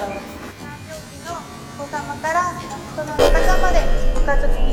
誕生日のお子様からその方までご家族に